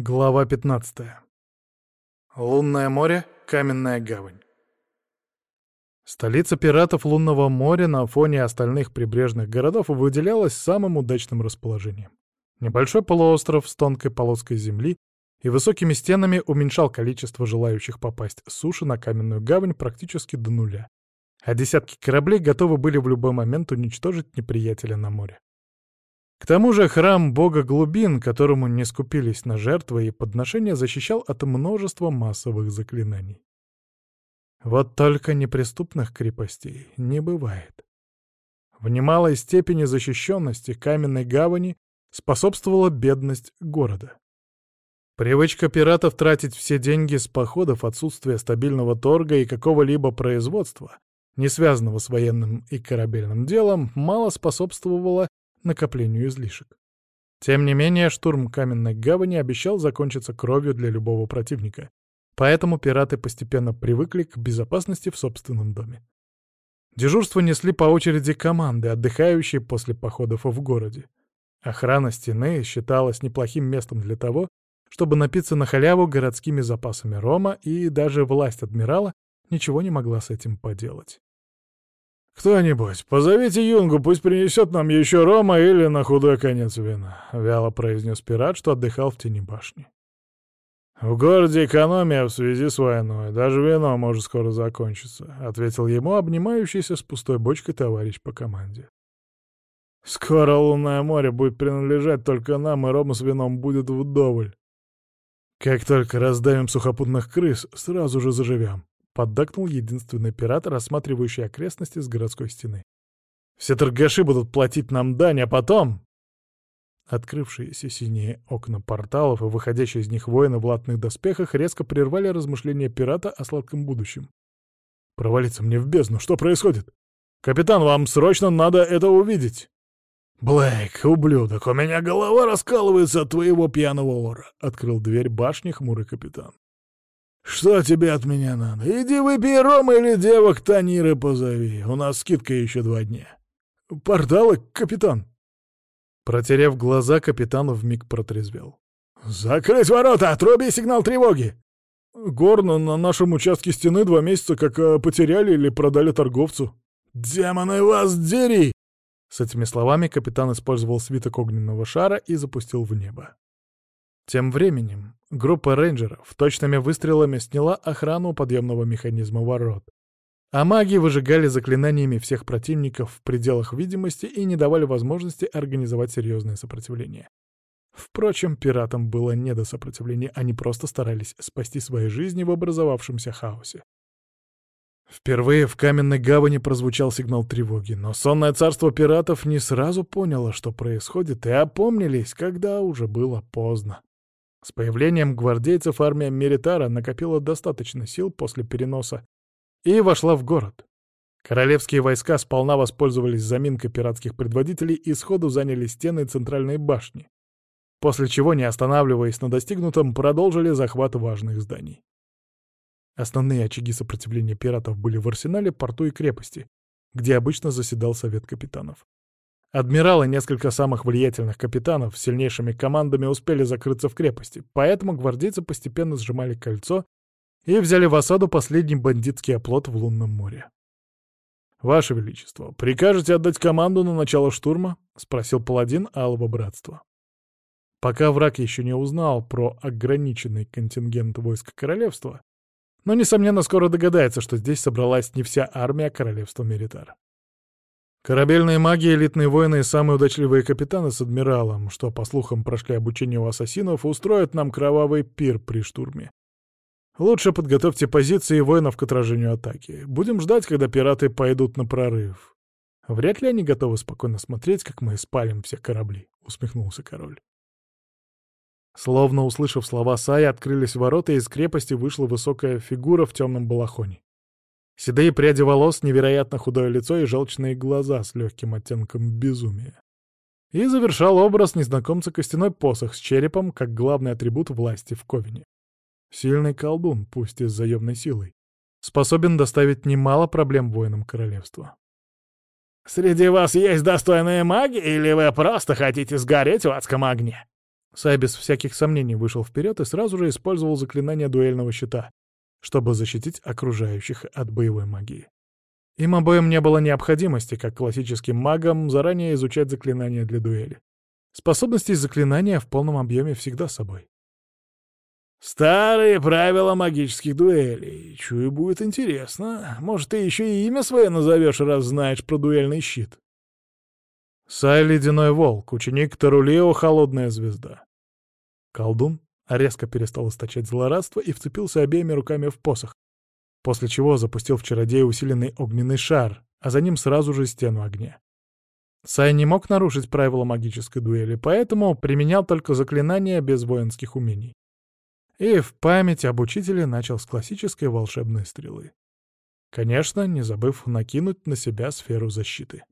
Глава 15. Лунное море, каменная гавань. Столица пиратов Лунного моря на фоне остальных прибрежных городов выделялась самым удачным расположением. Небольшой полуостров с тонкой полоской земли и высокими стенами уменьшал количество желающих попасть с суши на каменную гавань практически до нуля, а десятки кораблей готовы были в любой момент уничтожить неприятеля на море. К тому же храм бога глубин, которому не скупились на жертвы и подношения, защищал от множества массовых заклинаний. Вот только неприступных крепостей не бывает. В немалой степени защищенности каменной гавани способствовала бедность города. Привычка пиратов тратить все деньги с походов, отсутствие стабильного торга и какого-либо производства, не связанного с военным и корабельным делом, мало способствовала накоплению излишек. Тем не менее, штурм каменной гавани обещал закончиться кровью для любого противника, поэтому пираты постепенно привыкли к безопасности в собственном доме. Дежурство несли по очереди команды, отдыхающие после походов в городе. Охрана стены считалась неплохим местом для того, чтобы напиться на халяву городскими запасами рома, и даже власть адмирала ничего не могла с этим поделать. «Кто-нибудь, позовите Юнгу, пусть принесет нам еще рома или на худой конец вина», — вяло произнес пират, что отдыхал в тени башни. «В городе экономия в связи с войной, даже вино может скоро закончиться», — ответил ему обнимающийся с пустой бочкой товарищ по команде. «Скоро лунное море будет принадлежать только нам, и рома с вином будет вдоволь. Как только раздавим сухопутных крыс, сразу же заживем поддакнул единственный пират, рассматривающий окрестности с городской стены. «Все торгаши будут платить нам дань, а потом...» Открывшиеся синие окна порталов и выходящие из них воины в латных доспехах резко прервали размышления пирата о сладком будущем. «Провалиться мне в бездну! Что происходит? Капитан, вам срочно надо это увидеть!» «Блэк, ублюдок, у меня голова раскалывается от твоего пьяного ора!» — открыл дверь башни хмурый капитан. «Что тебе от меня надо? Иди выпей ром или девок Таниры позови. У нас скидка еще два дня». «Порталы, капитан!» Протерев глаза, капитан вмиг протрезвел. «Закрыть ворота! Отруби сигнал тревоги!» «Горно на нашем участке стены два месяца как э, потеряли или продали торговцу». «Демоны вас дери!» С этими словами капитан использовал свиток огненного шара и запустил в небо. Тем временем группа рейнджеров точными выстрелами сняла охрану подъемного механизма ворот. А маги выжигали заклинаниями всех противников в пределах видимости и не давали возможности организовать серьезное сопротивление. Впрочем, пиратам было не до сопротивления, они просто старались спасти свои жизни в образовавшемся хаосе. Впервые в каменной гавани прозвучал сигнал тревоги, но сонное царство пиратов не сразу поняло, что происходит, и опомнились, когда уже было поздно. С появлением гвардейцев армия Меритара накопила достаточно сил после переноса и вошла в город. Королевские войска сполна воспользовались заминкой пиратских предводителей и сходу заняли стены центральной башни, после чего, не останавливаясь на достигнутом, продолжили захват важных зданий. Основные очаги сопротивления пиратов были в арсенале, порту и крепости, где обычно заседал совет капитанов. Адмиралы несколько самых влиятельных капитанов с сильнейшими командами успели закрыться в крепости, поэтому гвардейцы постепенно сжимали кольцо и взяли в осаду последний бандитский оплот в Лунном море. «Ваше Величество, прикажете отдать команду на начало штурма?» — спросил паладин Алого Братства. Пока враг еще не узнал про ограниченный контингент войск королевства, но, несомненно, скоро догадается, что здесь собралась не вся армия королевства Меритар. Корабельные маги, элитные воины и самые удачливые капитаны с адмиралом, что, по слухам, прошли обучение у ассасинов, устроят нам кровавый пир при штурме. Лучше подготовьте позиции воинов к отражению атаки. Будем ждать, когда пираты пойдут на прорыв. Вряд ли они готовы спокойно смотреть, как мы спалим все корабли, — усмехнулся король. Словно услышав слова Саи, открылись ворота, и из крепости вышла высокая фигура в темном балахоне. Седые пряди волос, невероятно худое лицо и желчные глаза с легким оттенком безумия. И завершал образ незнакомца костяной посох с черепом, как главный атрибут власти в Ковине. Сильный колдун, пусть и с заемной силой, способен доставить немало проблем воинам королевства. «Среди вас есть достойные маги, или вы просто хотите сгореть в адском огне?» Сай без всяких сомнений вышел вперед и сразу же использовал заклинание дуэльного щита, чтобы защитить окружающих от боевой магии. Им обоим не было необходимости, как классическим магам, заранее изучать заклинания для дуэли. Способности заклинания в полном объеме всегда с собой. «Старые правила магических дуэлей. Чую, будет интересно. Может, ты еще и имя свое назовешь, раз знаешь про дуэльный щит?» Сай Ледяной Волк, ученик Тарулео Холодная Звезда. Колдун резко перестал источать злорадство и вцепился обеими руками в посох, после чего запустил в чародея усиленный огненный шар, а за ним сразу же стену огня. Сай не мог нарушить правила магической дуэли, поэтому применял только заклинания без воинских умений. И в память об учителе начал с классической волшебной стрелы. Конечно, не забыв накинуть на себя сферу защиты.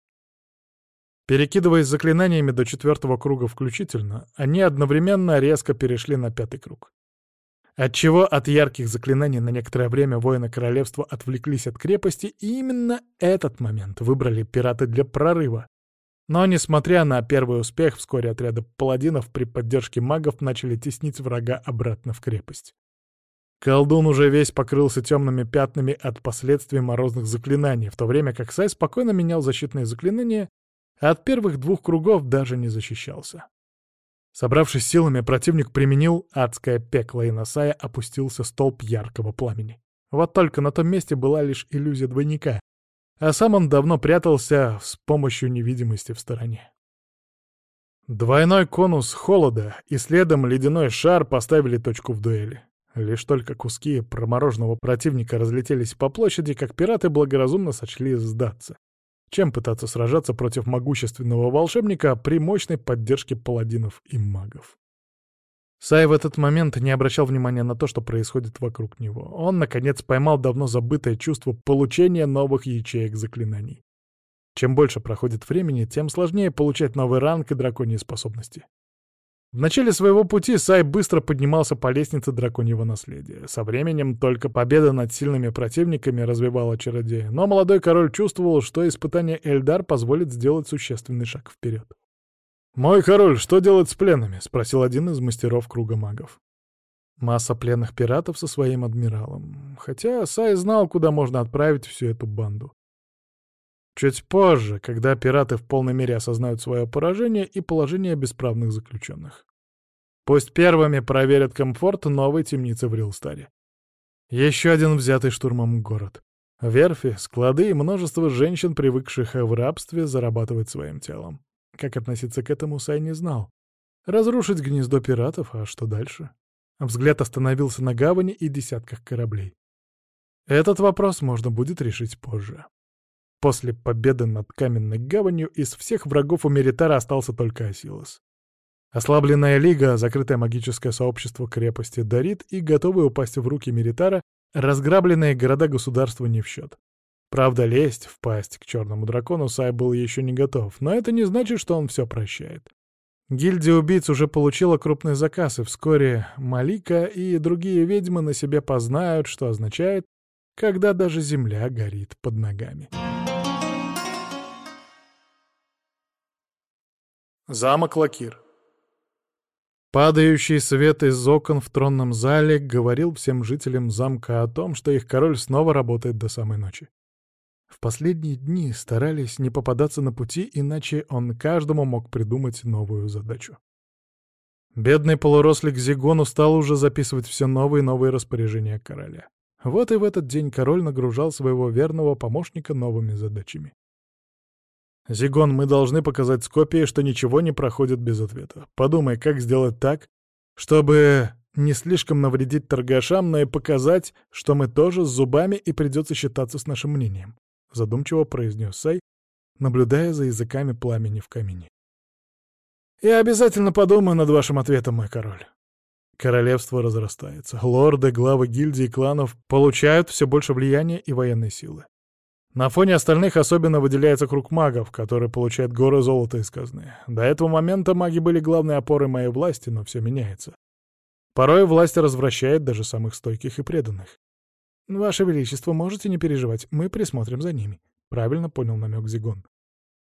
Перекидываясь заклинаниями до четвертого круга включительно, они одновременно резко перешли на пятый круг. Отчего от ярких заклинаний на некоторое время воины королевства отвлеклись от крепости, и именно этот момент выбрали пираты для прорыва. Но, несмотря на первый успех, вскоре отряды паладинов при поддержке магов начали теснить врага обратно в крепость. Колдун уже весь покрылся темными пятнами от последствий морозных заклинаний, в то время как Сай спокойно менял защитные заклинания от первых двух кругов даже не защищался. Собравшись силами, противник применил адское пекло, и на Сая опустился столб яркого пламени. Вот только на том месте была лишь иллюзия двойника, а сам он давно прятался с помощью невидимости в стороне. Двойной конус холода и следом ледяной шар поставили точку в дуэли. Лишь только куски промороженного противника разлетелись по площади, как пираты благоразумно сочли сдаться чем пытаться сражаться против могущественного волшебника при мощной поддержке паладинов и магов. Сай в этот момент не обращал внимания на то, что происходит вокруг него. Он, наконец, поймал давно забытое чувство получения новых ячеек заклинаний. Чем больше проходит времени, тем сложнее получать новый ранг и драконьи способности. В начале своего пути Сай быстро поднимался по лестнице драконьего наследия. Со временем только победа над сильными противниками развивала чародея, но молодой король чувствовал, что испытание Эльдар позволит сделать существенный шаг вперед. «Мой король, что делать с пленными?» — спросил один из мастеров круга магов. Масса пленных пиратов со своим адмиралом. Хотя Сай знал, куда можно отправить всю эту банду. Чуть позже, когда пираты в полной мере осознают свое поражение и положение бесправных заключенных. Пусть первыми проверят комфорт новой темницы в Рилстаре. Еще один взятый штурмом город. Верфи, склады и множество женщин, привыкших в рабстве, зарабатывать своим телом. Как относиться к этому, Сай не знал. Разрушить гнездо пиратов, а что дальше? Взгляд остановился на гавани и десятках кораблей. Этот вопрос можно будет решить позже. После победы над Каменной Гаванью из всех врагов у Меритара остался только Осилос. Ослабленная Лига, закрытое магическое сообщество крепости Дарит и готовые упасть в руки Меритара, разграбленные города-государства не в счет. Правда, лезть в пасть к черному дракону Сай был еще не готов, но это не значит, что он все прощает. Гильдия убийц уже получила крупный заказ, и вскоре Малика и другие ведьмы на себе познают, что означает, когда даже земля горит под ногами. Замок Лакир. Падающий свет из окон в тронном зале говорил всем жителям замка о том, что их король снова работает до самой ночи. В последние дни старались не попадаться на пути, иначе он каждому мог придумать новую задачу. Бедный полурослик Зигон устал уже записывать все новые и новые распоряжения короля. Вот и в этот день король нагружал своего верного помощника новыми задачами. «Зигон, мы должны показать Скопии, что ничего не проходит без ответа. Подумай, как сделать так, чтобы не слишком навредить торгашам, но и показать, что мы тоже с зубами и придется считаться с нашим мнением», — задумчиво произнес Сай, наблюдая за языками пламени в камине. «Я обязательно подумаю над вашим ответом, мой король». Королевство разрастается. Лорды, главы гильдий и кланов получают все больше влияния и военной силы. На фоне остальных особенно выделяется круг магов, который получает горы золота из казны. До этого момента маги были главной опорой моей власти, но все меняется. Порой власть развращает даже самых стойких и преданных. «Ваше Величество, можете не переживать, мы присмотрим за ними», — правильно понял намек Зигон.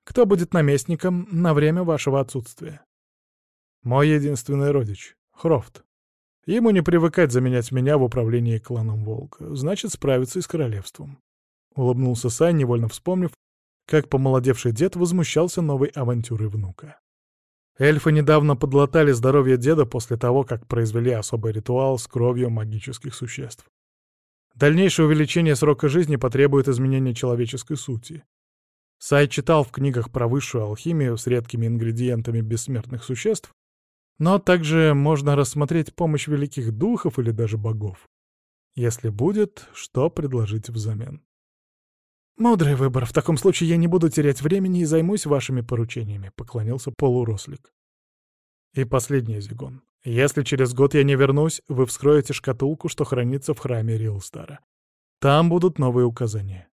«Кто будет наместником на время вашего отсутствия?» Мой единственный родич, Хрофт. Ему не привыкать заменять меня в управлении кланом Волка, значит, справиться и с королевством. Улыбнулся Сай, невольно вспомнив, как помолодевший дед возмущался новой авантюрой внука. Эльфы недавно подлатали здоровье деда после того, как произвели особый ритуал с кровью магических существ. Дальнейшее увеличение срока жизни потребует изменения человеческой сути. Сай читал в книгах про высшую алхимию с редкими ингредиентами бессмертных существ, но также можно рассмотреть помощь великих духов или даже богов. Если будет, что предложить взамен. «Мудрый выбор. В таком случае я не буду терять времени и займусь вашими поручениями», — поклонился полурослик. И последний Зигон. Если через год я не вернусь, вы вскроете шкатулку, что хранится в храме Рилстара. Там будут новые указания.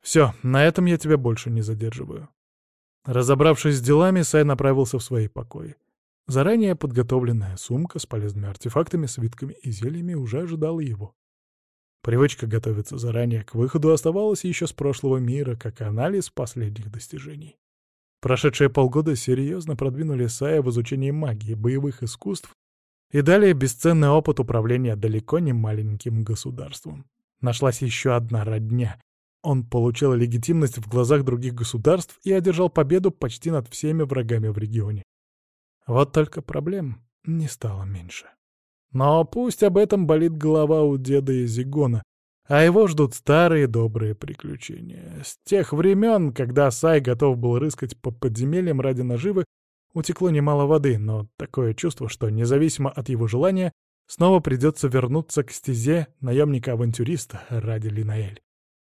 Все, на этом я тебя больше не задерживаю. Разобравшись с делами, Сай направился в свои покои. Заранее подготовленная сумка с полезными артефактами, свитками и зельями уже ожидала его. Привычка готовиться заранее к выходу оставалась еще с прошлого мира, как анализ последних достижений. Прошедшие полгода серьезно продвинули Сая в изучении магии, боевых искусств и дали бесценный опыт управления далеко не маленьким государством. Нашлась еще одна родня. Он получил легитимность в глазах других государств и одержал победу почти над всеми врагами в регионе. Вот только проблем не стало меньше. Но пусть об этом болит голова у деда Изигона, а его ждут старые добрые приключения. С тех времен, когда Сай готов был рыскать по подземельям ради наживы, утекло немало воды, но такое чувство, что независимо от его желания, снова придется вернуться к стезе наемника-авантюриста ради Линаэль.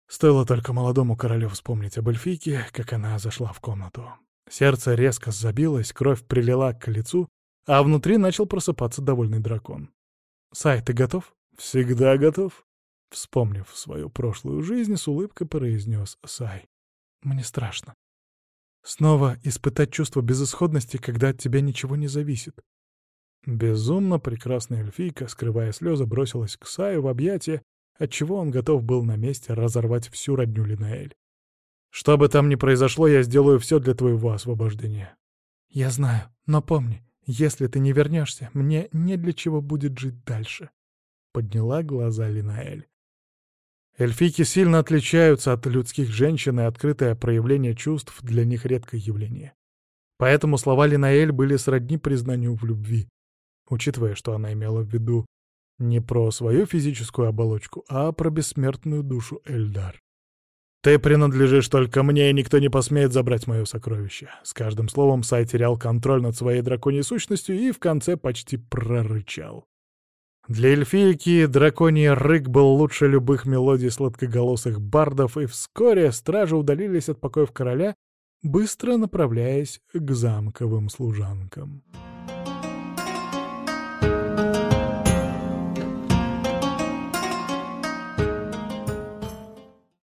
Стоило только молодому королю вспомнить об эльфийке, как она зашла в комнату. Сердце резко забилось, кровь прилила к лицу, а внутри начал просыпаться довольный дракон. «Сай, ты готов?» «Всегда готов», — вспомнив свою прошлую жизнь, с улыбкой произнес Сай. «Мне страшно. Снова испытать чувство безысходности, когда от тебя ничего не зависит». Безумно прекрасная эльфийка, скрывая слезы, бросилась к Саю в объятия, отчего он готов был на месте разорвать всю родню Линаэль. «Что бы там ни произошло, я сделаю все для твоего освобождения». «Я знаю, но помни, если ты не вернешься, мне не для чего будет жить дальше», — подняла глаза Линаэль. Эльфийки сильно отличаются от людских женщин, и открытое проявление чувств для них редкое явление. Поэтому слова Линаэль были сродни признанию в любви, учитывая, что она имела в виду не про свою физическую оболочку, а про бессмертную душу Эльдар. «Ты принадлежишь только мне, и никто не посмеет забрать мое сокровище». С каждым словом Сай терял контроль над своей драконьей сущностью и в конце почти прорычал. Для эльфийки драконий рык был лучше любых мелодий сладкоголосых бардов, и вскоре стражи удалились от покоев короля, быстро направляясь к замковым служанкам.